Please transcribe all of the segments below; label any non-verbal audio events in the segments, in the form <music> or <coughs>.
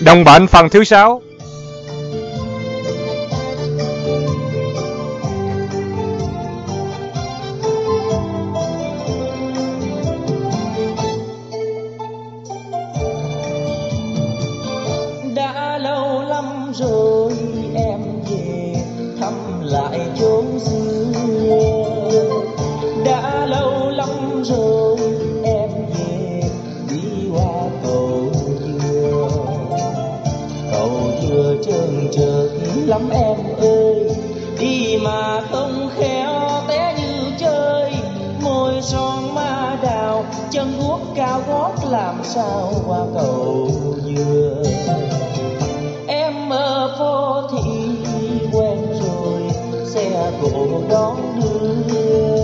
Đồng bệnh phần thứ sáu. Sao qua cầu dừa. Em ở phố thị quen rồi xe cộ đón đưa.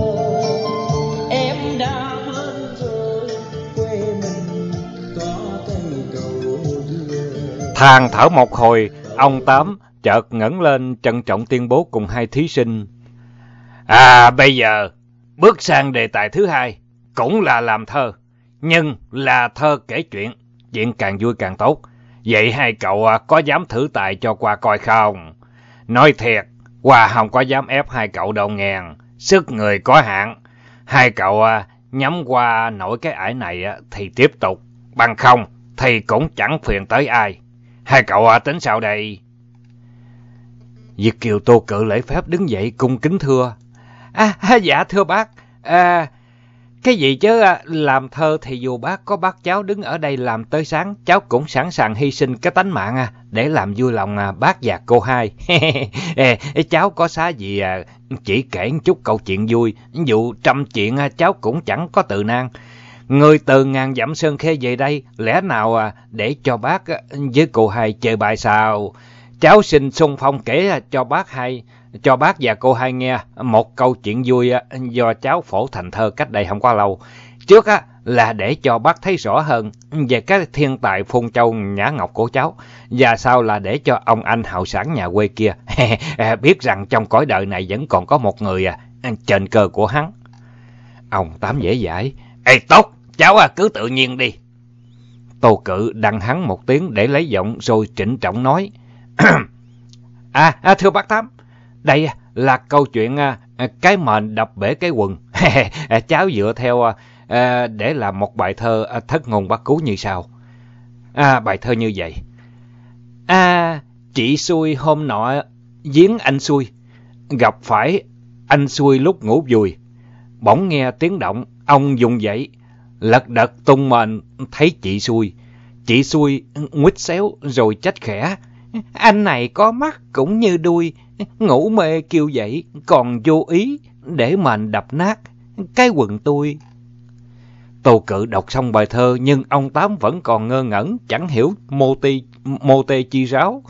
Em đã quên rồi quê mình có cây cầu dừa. Than thở một hồi, ông Tám chợt ngẩng lên trân trọng tuyên bố cùng hai thí sinh. À, bây giờ, bước sang đề tài thứ hai, cũng là làm thơ, nhưng là thơ kể chuyện, chuyện càng vui càng tốt. Vậy hai cậu à, có dám thử tài cho qua coi không? Nói thiệt, qua không có dám ép hai cậu đâu ngàn, sức người có hạn. Hai cậu à, nhắm qua nổi cái ải này à, thì tiếp tục, bằng không thì cũng chẳng phiền tới ai. Hai cậu tính sao đây? diệt Kiều Tô cự lễ phép đứng dậy cung kính thưa. À, <laughs> dạ thưa bác, à, cái gì chứ à, làm thơ thì dù bác có bác cháu đứng ở đây làm tới sáng, cháu cũng sẵn sàng hy sinh cái tánh mạng à, để làm vui lòng à, bác và cô hai. <laughs> Cháu có xá gì à, chỉ kể chút câu chuyện vui, dụ trăm chuyện à, cháu cũng chẳng có tự nan. Người từ ngàn dặm sơn khê về đây, lẽ nào à, để cho bác à, với cô hai chơi bài sao? Cháu xin xung phong kể à, cho bác hai, cho bác và cô hai nghe một câu chuyện vui ờ, do cháu phổ thành thơ cách đây không quá lâu. Trước á là để cho bác thấy rõ hơn về cái thiên tài phun châu nhã ngọc của cháu. Và sau là để cho ông anh hậu sản nhà quê kia <laughs> ờ, biết rằng trong cõi đời này vẫn còn có một người à, trên cơ của hắn. Ông Tám dễ dãi. Ê tốt, cháu à cứ tự nhiên đi. Tô cự đăng hắn một tiếng để lấy giọng rồi trịnh trọng nói. <clears throat> à, à, thưa bác Tám, đây là câu chuyện à, cái mền đập bể cái quần. <laughs> cháu dựa theo à, à, để làm một bài thơ thất ngôn bác cú như sau. À, bài thơ như vậy. À, chị xui hôm nọ giếng anh xui, gặp phải anh xui lúc ngủ vùi. Bỗng nghe tiếng động, ông dùng dậy, lật đật tung mền thấy chị xui. Chị xui nguyết xéo rồi trách khẽ. Anh này có mắt cũng như đuôi, ngủ mê kêu dậy, còn vô ý để mền đập nát cái quần tôi. Tô cự đọc xong bài thơ nhưng ông Tám vẫn còn ngơ ngẩn, chẳng hiểu mô, ti, mô tê chi ráo.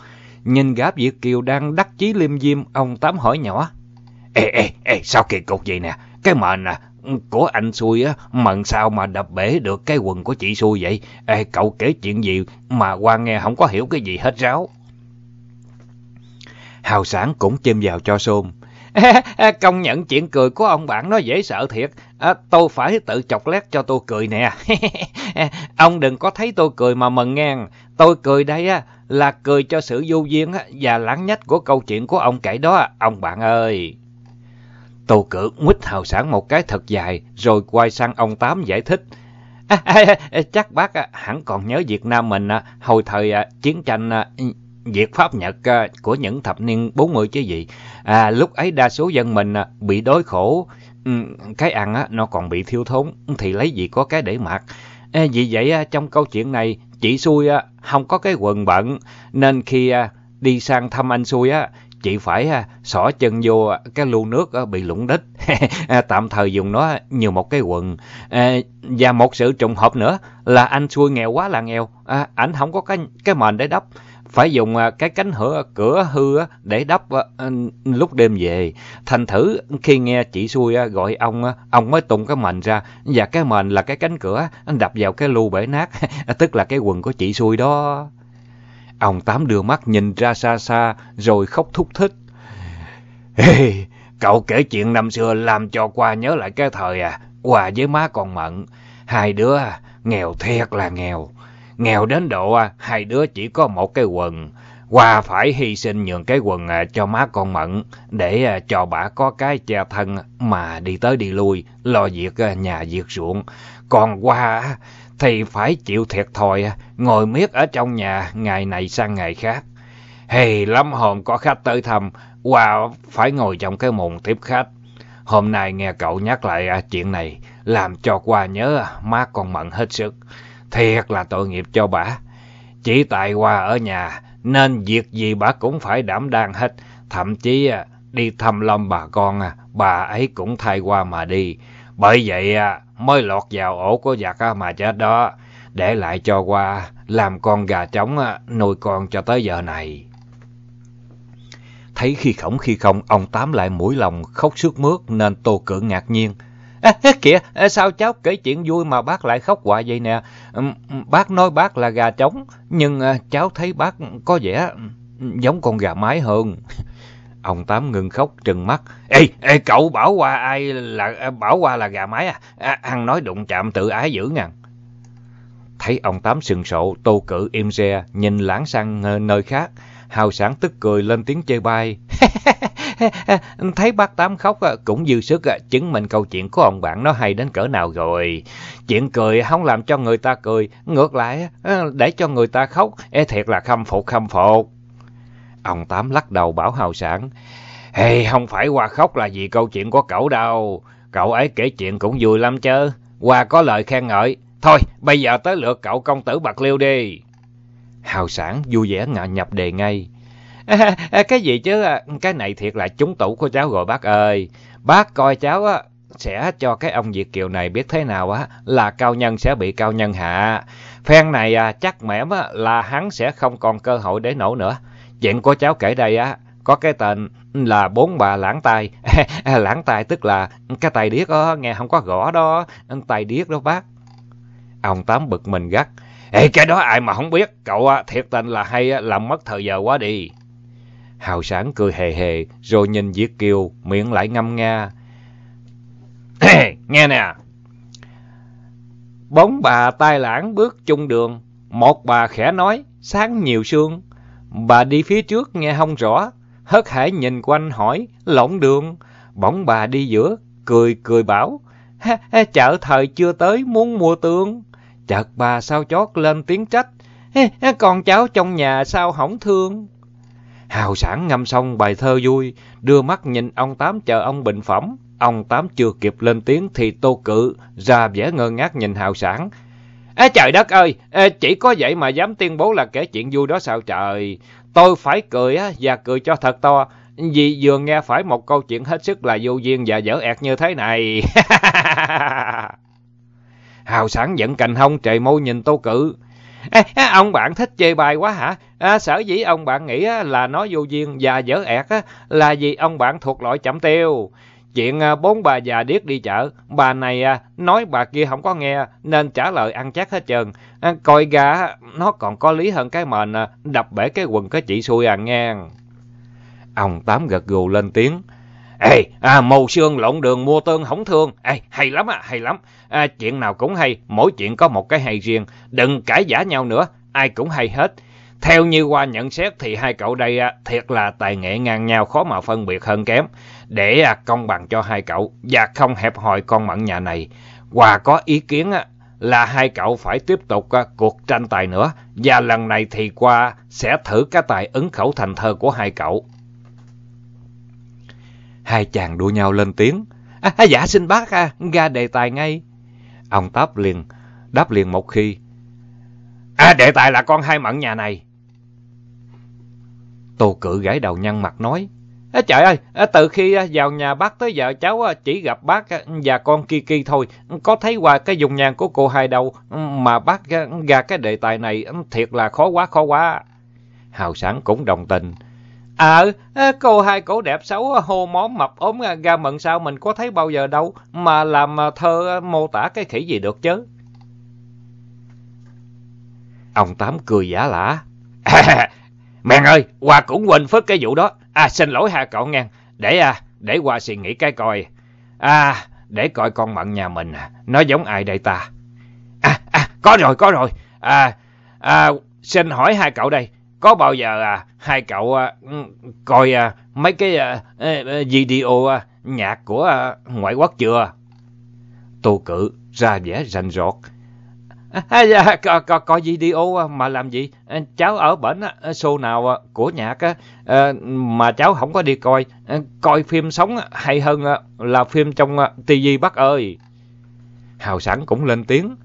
Nhìn gáp Việt Kiều đang đắc chí liêm diêm, ông Tám hỏi nhỏ. Ê, ê, ê, sao kỳ cục vậy nè? Cái mền à, của anh xui á, mần sao mà đập bể được cái quần của chị xui vậy? Ê, cậu kể chuyện gì mà qua nghe không có hiểu cái gì hết ráo. Hào sản cũng chêm vào cho xôn. <laughs> Công nhận chuyện cười của ông bạn nó dễ sợ thiệt. À, tôi phải tự chọc lét cho tôi cười nè. <laughs> ông đừng có thấy tôi cười mà mừng ngang. Tôi cười đây á là cười cho sự vô duyên và lãng nhách của câu chuyện của ông kể đó, ông bạn ơi. Tô cử nguyết hào sản một cái thật dài, rồi quay sang ông Tám giải thích. À, à, à, chắc bác à, hẳn còn nhớ Việt Nam mình à, hồi thời à, chiến tranh à, Việt Pháp Nhật à, của những thập niên 40 chứ gì. À, lúc ấy đa số dân mình à, bị đói khổ, ừ, cái ăn nó còn bị thiếu thốn, thì lấy gì có cái để mặc. À, vì vậy à, trong câu chuyện này, chị xui không có cái quần bận, nên khi đi sang thăm anh xui á, chị phải xỏ chân vô cái lu nước bị lũng đít, <laughs> tạm thời dùng nó như một cái quần. Và một sự trùng hợp nữa là anh xui nghèo quá là nghèo, ảnh không có cái cái mền để đắp phải dùng à, cái cánh hở cửa hư để đắp à, lúc đêm về. Thành thử khi nghe chị xui à, gọi ông, ông mới tung cái mền ra, và cái mền là cái cánh cửa đập vào cái lu bể nát, <laughs> tức là cái quần của chị xui đó. Ông Tám đưa mắt nhìn ra xa xa rồi khóc thúc thích. Ê, cậu kể chuyện năm xưa làm cho qua nhớ lại cái thời à, quà với má còn mận. Hai đứa nghèo thiệt là nghèo nghèo đến độ à, hai đứa chỉ có một cái quần. Hoa phải hy sinh nhường cái quần à, cho má con Mận để à, cho bà có cái che thân mà đi tới đi lui, lo việc nhà việc ruộng. Còn Hoa thì phải chịu thiệt thòi, ngồi miết ở trong nhà ngày này sang ngày khác. Hề lắm hôm có khách tới thăm, Hoa phải ngồi trong cái mùng tiếp khách. Hôm nay nghe cậu nhắc lại chuyện này, làm cho Hoa nhớ má con Mận hết sức. Thiệt là tội nghiệp cho bà. Chỉ tại qua ở nhà, nên việc gì bà cũng phải đảm đang hết. Thậm chí à, đi thăm lâm bà con, à, bà ấy cũng thay qua mà đi. Bởi vậy à, mới lọt vào ổ của giặc mà chết đó. Để lại cho qua làm con gà trống nuôi con cho tới giờ này. Thấy khi khổng khi không, ông Tám lại mũi lòng khóc sướt mướt nên tô cử ngạc nhiên. À, kìa, sao cháu kể chuyện vui mà bác lại khóc hoài vậy nè? Bác nói bác là gà trống, nhưng ờ, cháu thấy bác có vẻ giống con gà mái hơn. <laughs> Ông Tám ngừng khóc trừng mắt. Ê, ê cậu bảo qua ai là bảo qua là gà mái à? à ăn nói đụng chạm tự ái dữ ngàn. Thấy ông Tám sừng sộ, tô cử im re, nhìn lãng sang nơi khác. Hào sản tức cười lên tiếng chơi bay. <laughs> <laughs> Thấy bác Tám khóc à, cũng dư sức à, chứng minh câu chuyện của ông bạn nó hay đến cỡ nào rồi. Chuyện cười không làm cho người ta cười, ngược lại à, để cho người ta khóc, e thiệt là khâm phục khâm phục. Ông Tám lắc đầu bảo Hào Sản, Hey, không phải qua khóc là vì câu chuyện của cậu đâu. Cậu ấy kể chuyện cũng vui lắm chứ. Qua có lời khen ngợi. Thôi, bây giờ tới lượt cậu công tử Bạc Liêu đi. Hào Sản vui vẻ ngạ nhập đề ngay. <laughs> Cái gì chứ, cái này thiệt là trúng tủ của cháu rồi bác ơi. Bác coi cháu á, sẽ cho cái ông Việt Kiều này biết thế nào á, là cao nhân sẽ bị cao nhân hạ. Phen này à, chắc mẻm á, là hắn sẽ không còn cơ hội để nổ nữa. Chuyện của cháu kể đây á, có cái tên là bốn bà lãng tai. <laughs> lãng tai tức là cái tài điếc đó, nghe không có gõ đó, tài điếc đó bác. Ông Tám bực mình gắt. Ê, cái đó ai mà không biết, cậu thiệt tình là hay làm mất thời giờ quá đi. Hào sản cười hề hề, rồi nhìn Diệt Kiều, miệng lại ngâm nga. <coughs> Nghe nè! Bóng bà tai lãng bước chung đường, một bà khẽ nói, sáng nhiều sương. Bà đi phía trước nghe không rõ, hớt hải nhìn quanh hỏi, lộn đường. Bỗng bà đi giữa, cười cười bảo, chợ thời chưa tới muốn mua tương. Chợt bà sao chót lên tiếng trách, con cháu trong nhà sao hỏng thương. Hào sản ngâm xong bài thơ vui, đưa mắt nhìn ông Tám chờ ông bình phẩm. Ông Tám chưa kịp lên tiếng thì tô cự ra vẻ ngơ ngác nhìn hào sản. Ê trời đất ơi, chỉ có vậy mà dám tuyên bố là kể chuyện vui đó sao trời. Tôi phải cười á, và cười cho thật to, vì vừa nghe phải một câu chuyện hết sức là vô duyên và dở ẹt như thế này. <laughs> Hào sản giận cành hông trời môi nhìn tô cự. À, ông bạn thích chơi bài quá hả? À, sở dĩ ông bạn nghĩ là nó vô duyên và dở ẹt là vì ông bạn thuộc loại chậm tiêu. Chuyện à, bốn bà già điếc đi chợ, bà này à, nói bà kia không có nghe nên trả lời ăn chắc hết trơn. À, coi gà nó còn có lý hơn cái mền à, đập bể cái quần cái chị xui à nghe. Ông Tám gật gù lên tiếng. Ê, à, màu xương lộn đường mua tương hỏng thương. Ê, hay lắm à, hay lắm. À, chuyện nào cũng hay, mỗi chuyện có một cái hay riêng. Đừng cãi giả nhau nữa, ai cũng hay hết. Theo như qua nhận xét thì hai cậu đây à, thiệt là tài nghệ ngang nhau khó mà phân biệt hơn kém. Để à, công bằng cho hai cậu và không hẹp hòi con mận nhà này. Hòa có ý kiến à, là hai cậu phải tiếp tục à, cuộc tranh tài nữa. Và lần này thì qua sẽ thử cái tài ứng khẩu thành thơ của hai cậu. Hai chàng đua nhau lên tiếng. À, à, dạ xin bác à, ra đề tài ngay. Ông Táp liền, đáp liền một khi. À, đề tài là con hai mận nhà này. Tô cự gãi đầu nhăn mặt nói. À, trời ơi, à, từ khi à, vào nhà bác tới giờ cháu à, chỉ gặp bác à, và con Kiki thôi. Có thấy qua cái dùng nhang của cô hai đâu. Mà bác ra cái đề tài này thiệt là khó quá, khó quá. Hào sản cũng đồng tình. Ờ, à, cô hai cổ đẹp xấu, hô móm mập ốm ga mận sao mình có thấy bao giờ đâu, mà làm ờ, thơ mô tả cái khỉ gì được chứ. Ông Tám cười giả lả. <laughs> Mèn ơi, Hoa cũng quên phớt cái vụ đó. À, xin lỗi hai cậu nghe. Để à, để Hoa suy nghĩ cái coi. À, để coi con mận nhà mình, nó giống ai đây ta? À, à, có rồi, có rồi. À, à, xin hỏi hai cậu đây, có bao giờ à, hai cậu à, ừ, coi à, mấy cái à, video à, nhạc của à, ngoại quốc chưa? Tô Cự ra vẻ rành rọt. À, à dạ, có, có, có video à, mà làm gì? À, cháu ở bển show nào của nhạc mà cháu không có đi coi. Coi phim sống hay hơn là phim trong TV bác ơi. Hào sẵn cũng lên tiếng.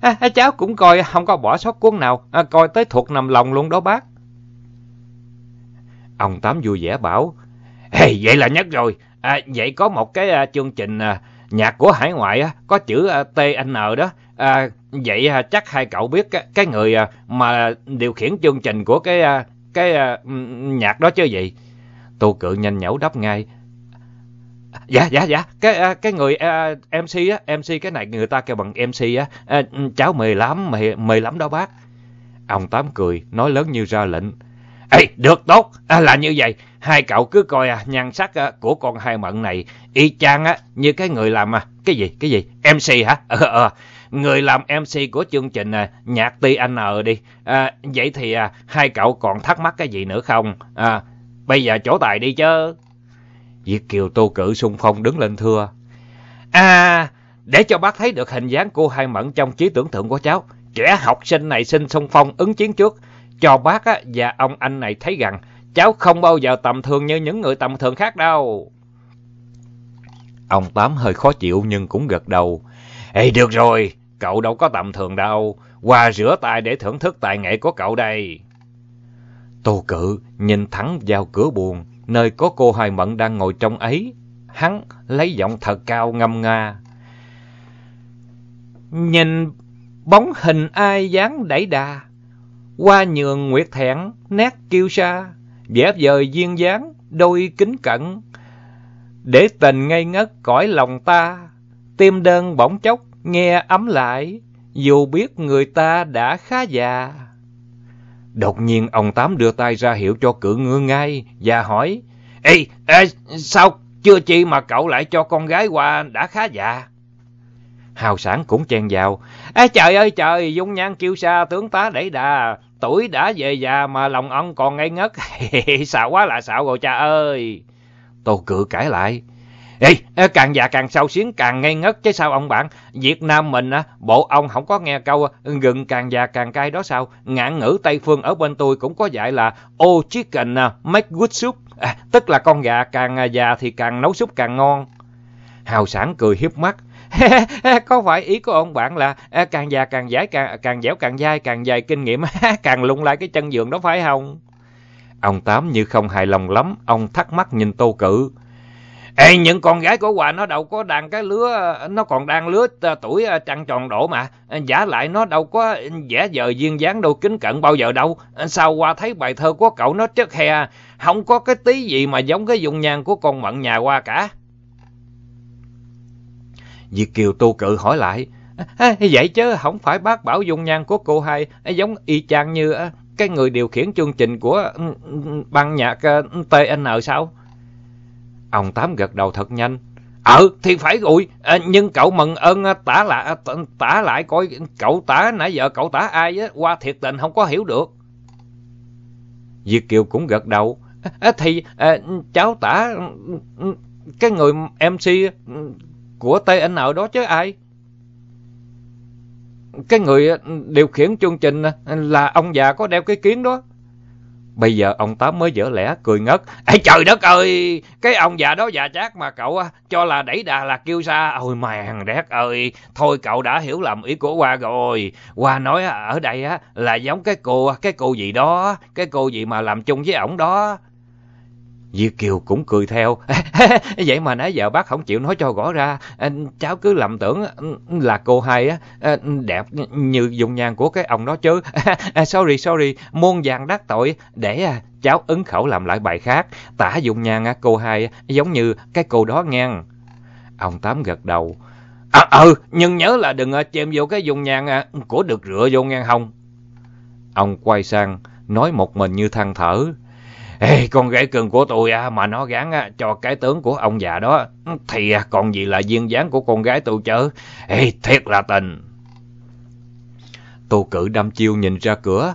À, cháu cũng coi không có bỏ sót cuốn nào, à, coi tới thuộc nằm lòng luôn đó bác. Ông Tám vui vẻ bảo, hey, vậy là nhất rồi, à, vậy có một cái à, chương trình à, nhạc của hải ngoại á, có chữ à, TN đó, à, vậy à, chắc hai cậu biết cái, cái người à, mà điều khiển chương trình của cái à, cái à, nhạc đó chứ gì. Tô Cự nhanh nhẩu đáp ngay, Dạ dạ dạ, cái à, cái người à, uh, MC á, MC cái này người ta kêu bằng MC á, uh, cháu mời lắm, mời, mời lắm đó bác. Ông Tám cười, nói lớn như ra lệnh. Ê, được tốt, à, là như vậy, hai cậu cứ coi à, nhan sắc à, của con hai mận này, y chang á, như cái người làm à, cái gì, cái gì, MC hả? Ờ, ờ, ờ, người làm MC của chương trình à, nhạc TN ờ đi. À, vậy thì à, hai cậu còn thắc mắc cái gì nữa không? À, bây giờ chỗ tài đi chứ. Diệt Kiều Tô Cử xung phong đứng lên thưa. À, để cho bác thấy được hình dáng cô Hai Mẫn trong trí tưởng tượng của cháu, trẻ học sinh này xin xung phong ứng chiến trước, cho bác á, và ông anh này thấy rằng cháu không bao giờ tầm thường như những người tầm thường khác đâu. Ông Tám hơi khó chịu nhưng cũng gật đầu. Ê, được rồi, cậu đâu có tầm thường đâu, qua rửa tay để thưởng thức tài nghệ của cậu đây. Tô Cự nhìn thẳng vào cửa buồn, nơi có cô Hoài Mận đang ngồi trong ấy. Hắn lấy giọng thật cao ngâm nga. Nhìn bóng hình ai dáng đẩy đà, qua nhường nguyệt thẹn, nét kiêu sa, vẽ vời duyên dáng, đôi kính cận. Để tình ngây ngất cõi lòng ta, tim đơn bỗng chốc, nghe ấm lại, dù biết người ta đã khá già. Đột nhiên ông Tám đưa tay ra hiệu cho cự ngựa ngay và hỏi, Ê, ê, sao chưa chi mà cậu lại cho con gái qua đã khá già? Hào sản cũng chen vào. Ê trời ơi trời, dung nhan kiêu sa tướng tá đẩy đà, tuổi đã về già mà lòng ông còn ngây ngất. <laughs> xạo quá là xạo rồi cha ơi. Tô cự cãi lại. Ê, càng già càng sâu xiến càng ngây ngất chứ sao ông bạn. Việt Nam mình, á bộ ông không có nghe câu gừng càng già càng cay đó sao. Ngạn ngữ Tây Phương ở bên tôi cũng có dạy là Oh chicken à, make good soup. À, tức là con gà càng già thì càng nấu súp càng ngon. Hào sản cười hiếp mắt. <laughs> có phải ý của ông bạn là càng già càng dãi, càng, càng dẻo càng dai, càng dài kinh nghiệm, <laughs> càng lung lại cái chân giường đó phải không? Ông Tám như không hài lòng lắm, ông thắc mắc nhìn tô cự. Ê, những con gái của Hòa nó đâu có đang cái lứa, nó còn đang lứa ờ, tuổi ờ, trăng tròn độ mà. Ờ, giả lại nó đâu có vẻ giờ duyên dáng đâu kính cận bao giờ đâu. Sao qua thấy bài thơ của cậu nó chất he, à? không có cái tí gì mà giống cái dung nhan của con mận nhà qua cả. Việt Kiều tu cự hỏi lại, à, vậy chứ không phải bác bảo dung nhan của cô hai giống y chang như cái người điều khiển chương trình của ban nhạc TN sao? Ông Tám gật đầu thật nhanh. Ờ, thì phải rồi, à, nhưng cậu mừng ơn tả lại, tả lại coi cậu tả nãy giờ cậu tả ai á, qua thiệt tình không có hiểu được. Diệt Kiều cũng gật đầu. À, thì à, cháu tả cái người MC của TN đó chứ ai? Cái người ờ, điều khiển chương trình ờ, là ông già có đeo cái kiến đó. Bây giờ ông Tám mới dở lẽ, cười ngất. Ê trời đất ơi, cái ông già đó già chát mà cậu ờ, cho là đẩy đà là kêu xa. Ôi màn đét ơi, thôi cậu đã hiểu lầm ý của Hoa rồi. Hoa nói ở đây á là giống cái cô, cái cô gì đó, cái cô gì mà làm chung với ổng đó. Diệp Kiều cũng cười theo. <laughs> Vậy mà nãy giờ bác không chịu nói cho rõ ra. À, cháu cứ lầm tưởng à, là cô hai á à, đẹp như dùng nhang của cái ông đó chứ. <laughs> sorry, sorry, muôn vàng đắc tội. Để cháu ứng khẩu làm lại bài khác. Tả dùng nhang cô hai giống như cái cô đó ngang. Ông Tám gật đầu. À, ừ, nhưng nhớ là đừng chêm vô cái dùng nhang của được rửa vô ngang hông. Ông quay sang, nói một mình như than thở. Ê, con gái cưng của tôi à, mà nó gán à, cho cái tướng của ông già đó, thì à, còn gì là duyên dáng của con gái tôi chứ. Ê, thiệt là tình. Tô cử đâm chiêu nhìn ra cửa.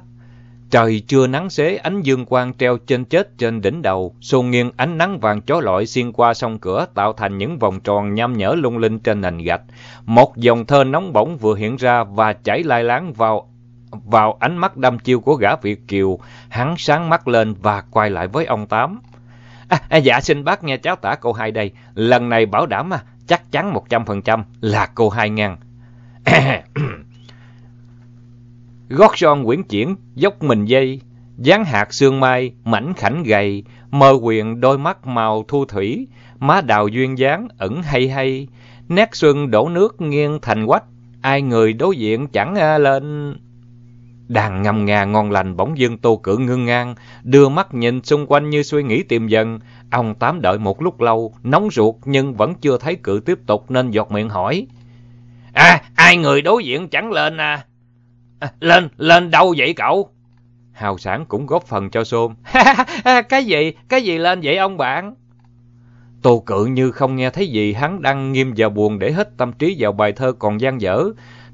Trời chưa nắng xế, ánh dương quang treo trên chết trên đỉnh đầu, xôn nghiêng ánh nắng vàng chói lọi xuyên qua sông cửa tạo thành những vòng tròn nham nhở lung linh trên nền gạch. Một dòng thơ nóng bỏng vừa hiện ra và chảy lai láng vào vào ánh mắt đăm chiêu của gã Việt Kiều, hắn sáng mắt lên và quay lại với ông Tám. À, à dạ xin bác nghe cháu tả cô hai đây, lần này bảo đảm à, chắc chắn một trăm phần trăm là cô hai ngàn. <coughs> gót son quyển chuyển, dốc mình dây, dáng hạt xương mai, mảnh khảnh gầy, mơ quyền đôi mắt màu thu thủy, má đào duyên dáng, ẩn hay hay, nét xuân đổ nước nghiêng thành quách, ai người đối diện chẳng à, lên đang ngâm nga ngon lành bỗng dưng tô cử ngưng ngang, đưa mắt nhìn xung quanh như suy nghĩ tìm dần. Ông Tám đợi một lúc lâu, nóng ruột nhưng vẫn chưa thấy cự tiếp tục nên giọt miệng hỏi. À, ai người đối diện chẳng lên à? à lên, lên đâu vậy cậu? Hào sản cũng góp phần cho xôm. <laughs> cái gì, cái gì lên vậy ông bạn? Tô cự như không nghe thấy gì, hắn đang nghiêm và buồn để hết tâm trí vào bài thơ còn gian dở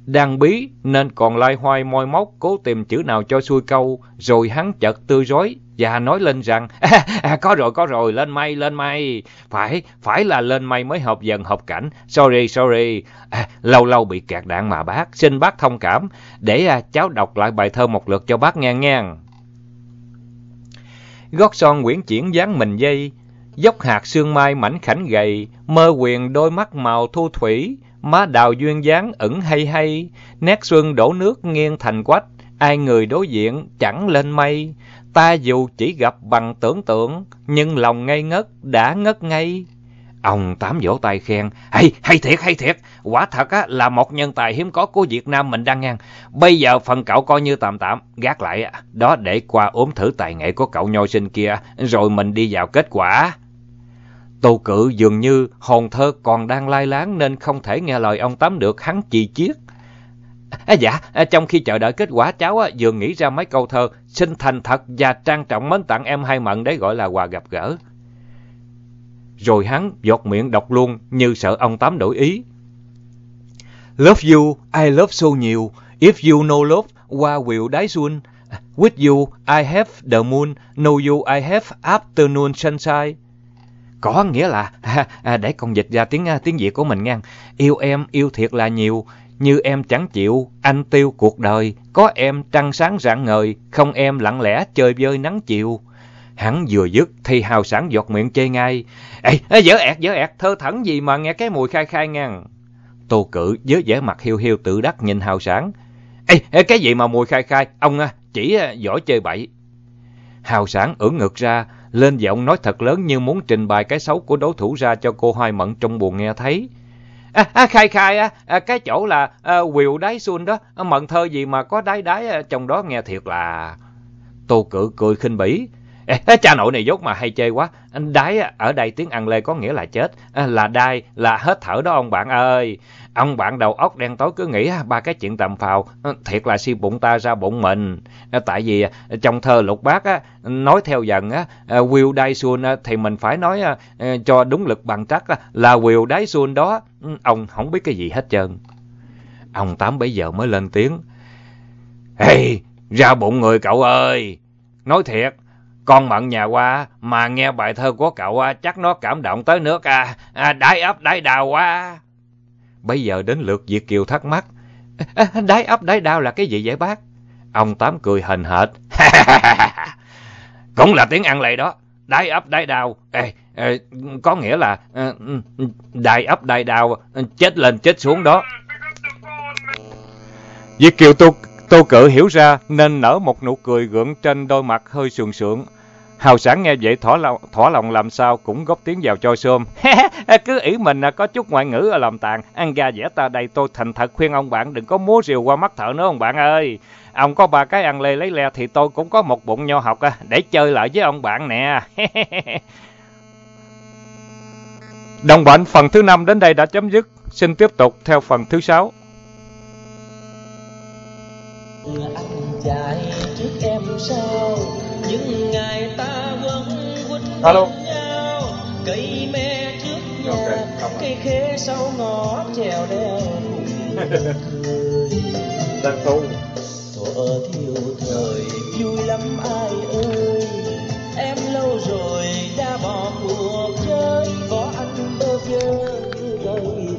đang bí nên còn lai hoai moi móc cố tìm chữ nào cho xuôi câu, rồi hắn chợt tươi rối và nói lên rằng à, à, có rồi có rồi lên mây lên mây phải phải là lên mây mới hợp dần hợp cảnh. Sorry sorry. À, lâu lâu bị kẹt đạn mà bác. Xin bác thông cảm. Để à, cháu đọc lại bài thơ một lượt cho bác nghe nghe gót son quyển chuyển dáng mình dây dốc hạt sương mai mảnh khảnh gầy mơ quyền đôi mắt màu thu thủy má đào duyên dáng ẩn hay hay, nét xuân đổ nước nghiêng thành quách, ai người đối diện chẳng lên mây. Ta dù chỉ gặp bằng tưởng tượng, nhưng lòng ngây ngất đã ngất ngây. Ông Tám vỗ tay khen, hay, hay thiệt, hay thiệt, quả thật á, là một nhân tài hiếm có của Việt Nam mình đang ngang. Bây giờ phần cậu coi như tạm tạm, gác lại, đó để qua ốm thử tài nghệ của cậu nho sinh kia, rồi mình đi vào kết quả. Tô cự dường như hồn thơ còn đang lai láng nên không thể nghe lời ông Tám được, hắn chì chiết. À, dạ, à, trong khi chờ đợi kết quả cháu á, vừa nghĩ ra mấy câu thơ xin thành thật và trang trọng mến tặng em hai mận để gọi là quà gặp gỡ. Rồi hắn giọt miệng đọc luôn như sợ ông Tám đổi ý. Love you, I love so nhiều. If you know love, why will die soon? With you, I have the moon. Know you, I have afternoon sunshine. Có nghĩa là, <laughs> à, để con dịch ra tiếng à, tiếng Việt của mình nghe Yêu em, yêu thiệt là nhiều. Như em chẳng chịu, anh tiêu cuộc đời. Có em trăng sáng rạng ngời, không em lặng lẽ chơi vơi nắng chiều. Hắn vừa dứt thì hào sản giọt miệng chê ngay. Ê, dở ẹt, dở ẹt, thơ thẩn gì mà nghe cái mùi khai khai ngang. Tô cử với vẻ mặt hiu hiu tự đắc nhìn hào sản. Ê, cái gì mà mùi khai khai, ông à, chỉ à, giỏi chơi bậy. Hào sản ưỡn ngực ra, lên giọng nói thật lớn như muốn trình bày cái xấu của đối thủ ra cho cô Hoài Mận trong buồn nghe thấy. À, à, khai khai à, à, cái chỗ là à, Will đáy xuân đó, à, mận thơ gì mà có đáy đáy à, trong đó nghe thiệt là... Tô cử cười khinh bỉ. Ê, cha nội này dốt mà hay chơi quá. anh đái ở đây tiếng Ăn Lê có nghĩa là chết. À, là đai, là hết thở đó ông bạn ơi. Ông bạn đầu óc đen tối cứ nghĩ ba cái chuyện tầm phào, thiệt là si bụng ta ra bụng mình. Tại vì trong thơ lục bát á, nói theo dần á, Will Die Soon thì mình phải nói cho đúng lực bằng trắc là Will Die Soon đó. Ông không biết cái gì hết trơn. Ông Tám bây giờ mới lên tiếng. Ê, ra bụng người cậu ơi! Nói thiệt, con mận nhà qua mà nghe bài thơ của cậu chắc nó cảm động tới nước à, à đái ấp đái đào quá. Bây giờ đến lượt Diệt Kiều thắc mắc. đái ấp đái đau là cái gì vậy bác? Ông Tám cười hình hệt. <laughs> Cũng là tiếng ăn lầy đó. Đái ấp đái đau. Ê, ê, có nghĩa là ừ, đài ấp đài đau, chết lên chết xuống đó. Diệt Kiều tu Tô Cự hiểu ra nên nở một nụ cười gượng trên đôi mặt hơi sườn sượng. Hào sản nghe vậy thỏa lòng, thỏa lòng làm sao cũng góp tiếng vào cho xôm. <laughs> Cứ ý mình à, có chút ngoại ngữ ở làm tàn. Ăn gà dẻ ta đây tôi thành thật khuyên ông bạn đừng có múa rìu qua mắt thợ nữa ông bạn ơi. Ông có ba cái ăn lê lấy le thì tôi cũng có một bụng nho học à, để chơi lại với ông bạn nè. <laughs> Đồng bệnh phần thứ năm đến đây đã chấm dứt. Xin tiếp tục theo phần thứ sáu. Anh chạy trước em sao những ngày ta vâng vẫn quất Alo. nhau cây me trước nhà. Okay. cây khế sau ngõ trèo đeo <laughs> đang tu thuở thiêu thời vui lắm ai ơi. Em lâu rồi đã bỏ cuộc chơi võ ăn bơ vơ như